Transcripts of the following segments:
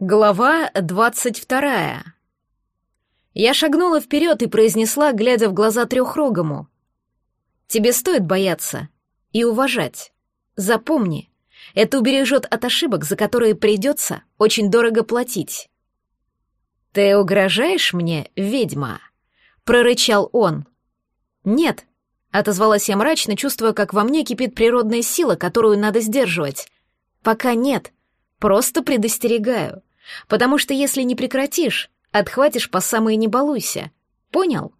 Глава двадцать вторая. Я шагнула вперед и произнесла, глядя в глаза трехрогому. «Тебе стоит бояться и уважать. Запомни, это убережет от ошибок, за которые придется очень дорого платить». «Ты угрожаешь мне, ведьма?» — прорычал он. «Нет», — отозвалась я мрачно, чувствуя, как во мне кипит природная сила, которую надо сдерживать. «Пока нет, просто предостерегаю». Потому что если не прекратишь, отхватишь по самые не балуйся. Понял?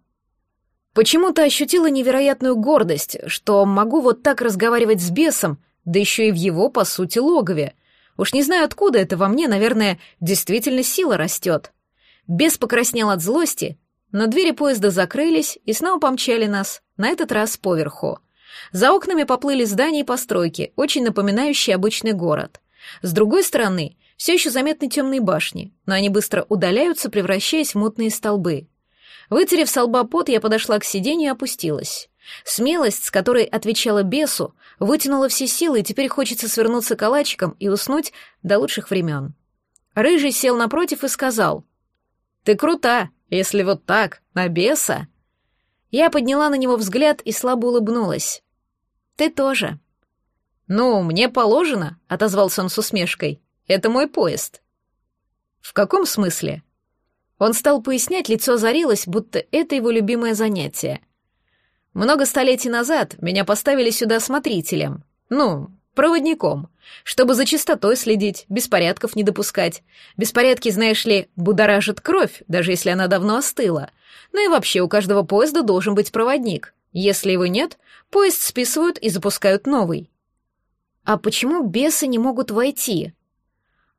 Почему-то ощутила невероятную гордость, что могу вот так разговаривать с бесом, да еще и в его, по сути, логове. Уж не знаю, откуда это во мне, наверное, действительно сила растет. Бес покраснел от злости, но двери поезда закрылись и снова помчали нас, на этот раз поверху. За окнами поплыли здания и постройки, очень напоминающие обычный город. С другой стороны, все еще заметны темные башни, но они быстро удаляются, превращаясь в мутные столбы. Вытерев со пот, я подошла к сиденью и опустилась. Смелость, с которой отвечала бесу, вытянула все силы, и теперь хочется свернуться калачиком и уснуть до лучших времен. Рыжий сел напротив и сказал, «Ты крута, если вот так, на беса». Я подняла на него взгляд и слабо улыбнулась. «Ты тоже». «Ну, мне положено», — отозвался он с усмешкой. Это мой поезд». «В каком смысле?» Он стал пояснять, лицо озарилось, будто это его любимое занятие. «Много столетий назад меня поставили сюда смотрителем. Ну, проводником, чтобы за чистотой следить, беспорядков не допускать. Беспорядки, знаешь ли, будоражат кровь, даже если она давно остыла. Ну и вообще у каждого поезда должен быть проводник. Если его нет, поезд списывают и запускают новый. А почему бесы не могут войти?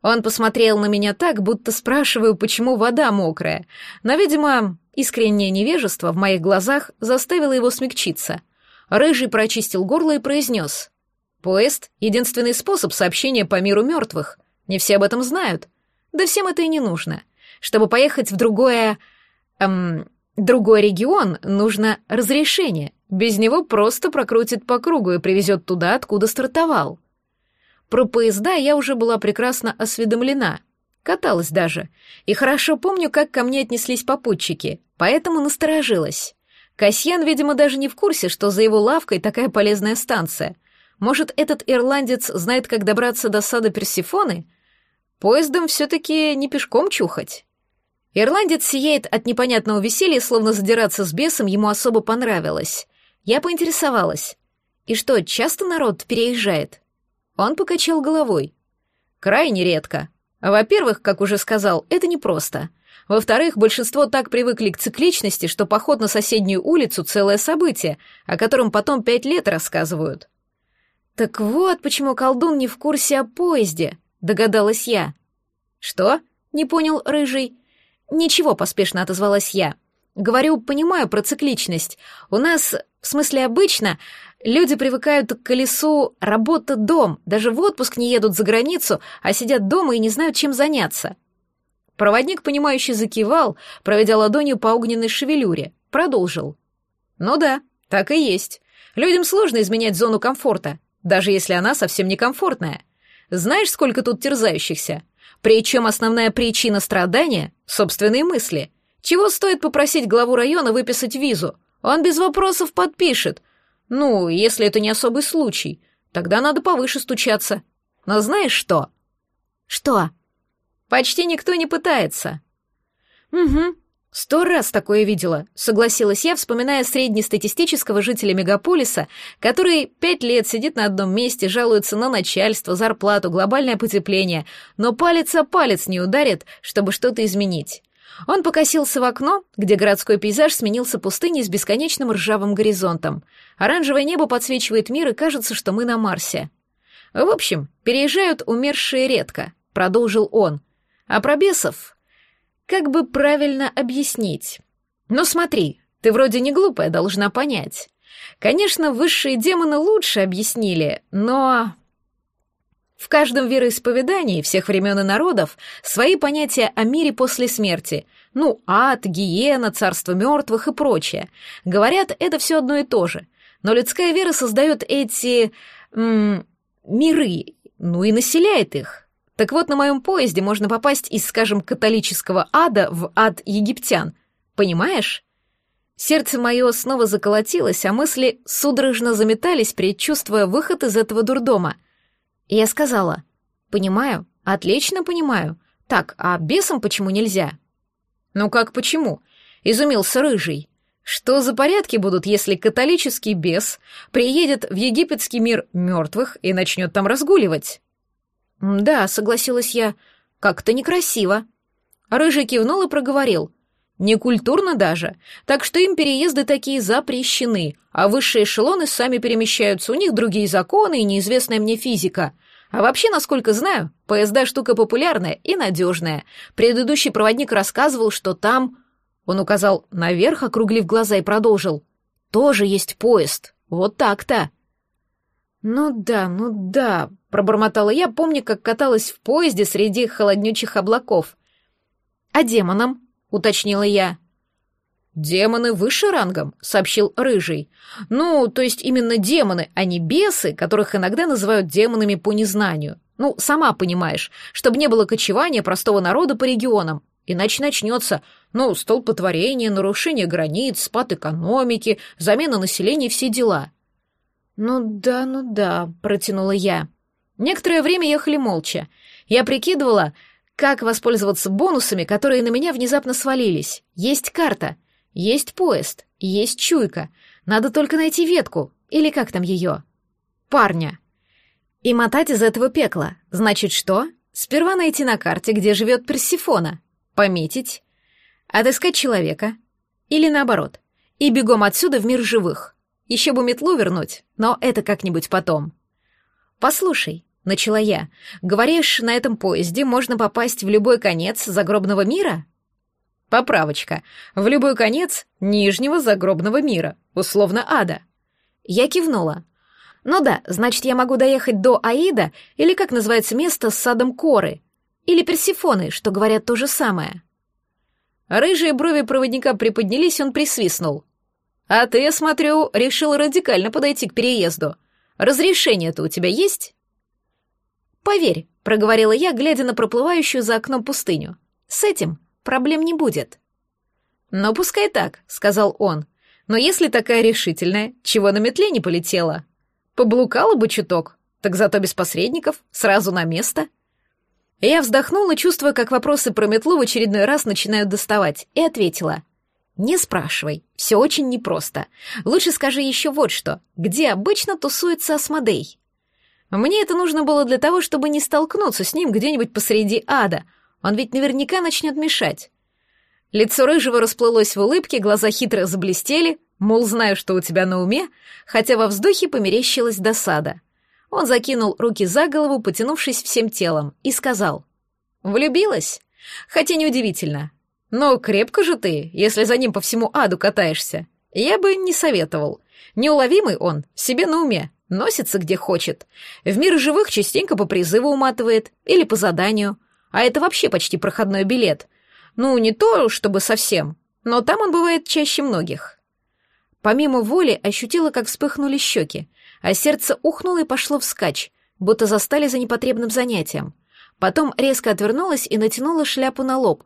Он посмотрел на меня так, будто спрашиваю, почему вода мокрая, но, видимо, искреннее невежество в моих глазах заставило его смягчиться. Рыжий прочистил горло и произнес. «Поезд — единственный способ сообщения по миру мертвых. Не все об этом знают. Да всем это и не нужно. Чтобы поехать в другое... Эм, другой регион, нужно разрешение. Без него просто прокрутит по кругу и привезет туда, откуда стартовал». Про поезда я уже была прекрасно осведомлена. Каталась даже. И хорошо помню, как ко мне отнеслись попутчики, поэтому насторожилась. Касьян, видимо, даже не в курсе, что за его лавкой такая полезная станция. Может, этот ирландец знает, как добраться до сада Персифоны? Поездом все-таки не пешком чухать. Ирландец сияет от непонятного веселья, словно задираться с бесом ему особо понравилось. Я поинтересовалась. И что, часто народ переезжает? Он покачал головой. Крайне редко. Во-первых, как уже сказал, это непросто. Во-вторых, большинство так привыкли к цикличности, что поход на соседнюю улицу — целое событие, о котором потом пять лет рассказывают. «Так вот, почему колдун не в курсе о поезде», — догадалась я. «Что?» — не понял Рыжий. «Ничего», — поспешно отозвалась я. «Говорю, понимаю про цикличность. У нас, в смысле обычно, Люди привыкают к колесу работа-дом, даже в отпуск не едут за границу, а сидят дома и не знают, чем заняться. Проводник, понимающий, закивал, проведя ладонью по огненной шевелюре, продолжил. Ну да, так и есть. Людям сложно изменять зону комфорта, даже если она совсем некомфортная. Знаешь, сколько тут терзающихся? Причем основная причина страдания — собственные мысли. Чего стоит попросить главу района выписать визу? Он без вопросов подпишет, ну, если это не особый случай, тогда надо повыше стучаться. Но знаешь что? Что? Почти никто не пытается. Угу. Сто раз такое видела, согласилась я, вспоминая среднестатистического жителя мегаполиса, который пять лет сидит на одном месте, жалуется на начальство, зарплату, глобальное потепление, но палец о палец не ударит, чтобы что-то изменить. Он покосился в окно, где городской пейзаж сменился пустыней с бесконечным ржавым горизонтом. Оранжевое небо подсвечивает мир, и кажется, что мы на Марсе. В общем, переезжают умершие редко, продолжил он. А про бесов? Как бы правильно объяснить? Ну смотри, ты вроде не глупая, должна понять. Конечно, высшие демоны лучше объяснили, но в каждом вероисповедании всех времен и народов свои понятия о мире после смерти. Ну, ад, гиена, царство мертвых и прочее. Говорят, это все одно и то же. Но людская вера создает эти... М- миры, ну и населяет их. Так вот, на моем поезде можно попасть из, скажем, католического ада в ад египтян. Понимаешь? Сердце мое снова заколотилось, а мысли судорожно заметались, предчувствуя выход из этого дурдома. Я сказала, «Понимаю, отлично понимаю. Так, а бесам почему нельзя?» «Ну как почему?» — изумился Рыжий. «Что за порядки будут, если католический бес приедет в египетский мир мертвых и начнет там разгуливать?» «Да», — согласилась я, — «как-то некрасиво». Рыжий кивнул и проговорил. Некультурно даже, так что им переезды такие запрещены, а высшие эшелоны сами перемещаются, у них другие законы и неизвестная мне физика. А вообще, насколько знаю, поезда штука популярная и надежная. Предыдущий проводник рассказывал, что там... Он указал наверх, округлив глаза и продолжил. Тоже есть поезд. Вот так-то. «Ну да, ну да», — пробормотала я, помня, как каталась в поезде среди холоднючих облаков. «А демонам?» — уточнила я. «Демоны выше рангом», — сообщил Рыжий. «Ну, то есть именно демоны, а не бесы, которых иногда называют демонами по незнанию. Ну, сама понимаешь, чтобы не было кочевания простого народа по регионам. Иначе начнется, ну, столпотворение, нарушение границ, спад экономики, замена населения все дела». «Ну да, ну да», — протянула я. Некоторое время ехали молча. Я прикидывала, как воспользоваться бонусами, которые на меня внезапно свалились? Есть карта, есть поезд, есть чуйка. Надо только найти ветку, или как там ее? Парня. И мотать из этого пекла. Значит, что? Сперва найти на карте, где живет Персифона. Пометить. Отыскать человека. Или наоборот. И бегом отсюда в мир живых. Еще бы метлу вернуть, но это как-нибудь потом. Послушай, — начала я. «Говоришь, на этом поезде можно попасть в любой конец загробного мира?» «Поправочка. В любой конец нижнего загробного мира, условно ада». Я кивнула. «Ну да, значит, я могу доехать до Аида, или как называется место с садом Коры, или Персифоны, что говорят то же самое». Рыжие брови проводника приподнялись, он присвистнул. «А ты, я смотрю, решил радикально подойти к переезду. Разрешение-то у тебя есть?» «Поверь», — проговорила я, глядя на проплывающую за окном пустыню. «С этим проблем не будет». «Ну, пускай так», — сказал он. «Но если такая решительная, чего на метле не полетела? Поблукала бы чуток, так зато без посредников, сразу на место». Я вздохнула, чувствуя, как вопросы про метлу в очередной раз начинают доставать, и ответила. «Не спрашивай, все очень непросто. Лучше скажи еще вот что. Где обычно тусуется Асмодей?» Мне это нужно было для того, чтобы не столкнуться с ним где-нибудь посреди ада. Он ведь наверняка начнет мешать. Лицо рыжего расплылось в улыбке, глаза хитро заблестели, мол, знаю, что у тебя на уме, хотя во вздохе померещилась досада. Он закинул руки за голову, потянувшись всем телом, и сказал. «Влюбилась? Хотя неудивительно. Но крепко же ты, если за ним по всему аду катаешься. Я бы не советовал. Неуловимый он, себе на уме, Носится где хочет. В мир живых частенько по призыву уматывает или по заданию. А это вообще почти проходной билет. Ну, не то, чтобы совсем, но там он бывает чаще многих. Помимо воли ощутила, как вспыхнули щеки, а сердце ухнуло и пошло вскачь, будто застали за непотребным занятием. Потом резко отвернулась и натянула шляпу на лоб.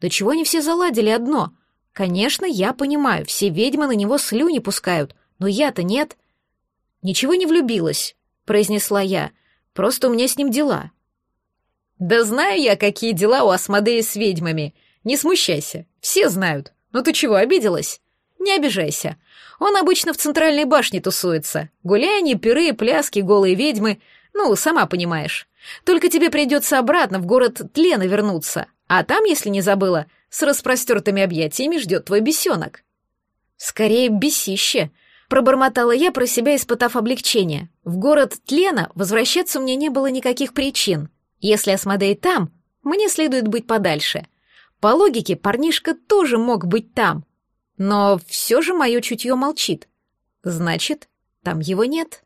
Да чего они все заладили одно? Конечно, я понимаю, все ведьмы на него слюни пускают, но я-то нет. «Ничего не влюбилась», — произнесла я. «Просто у меня с ним дела». «Да знаю я, какие дела у Асмодея с ведьмами. Не смущайся, все знают. Но ты чего, обиделась?» «Не обижайся. Он обычно в центральной башне тусуется. Гуляния, пиры, пляски, голые ведьмы. Ну, сама понимаешь. Только тебе придется обратно в город Тлена вернуться. А там, если не забыла, с распростертыми объятиями ждет твой бесенок». «Скорее, бесище», Пробормотала я про себя, испытав облегчение. В город Тлена возвращаться меня не было никаких причин. Если Асмодей там, мне следует быть подальше. По логике, парнишка тоже мог быть там. Но все же мое чутье молчит. Значит, там его нет.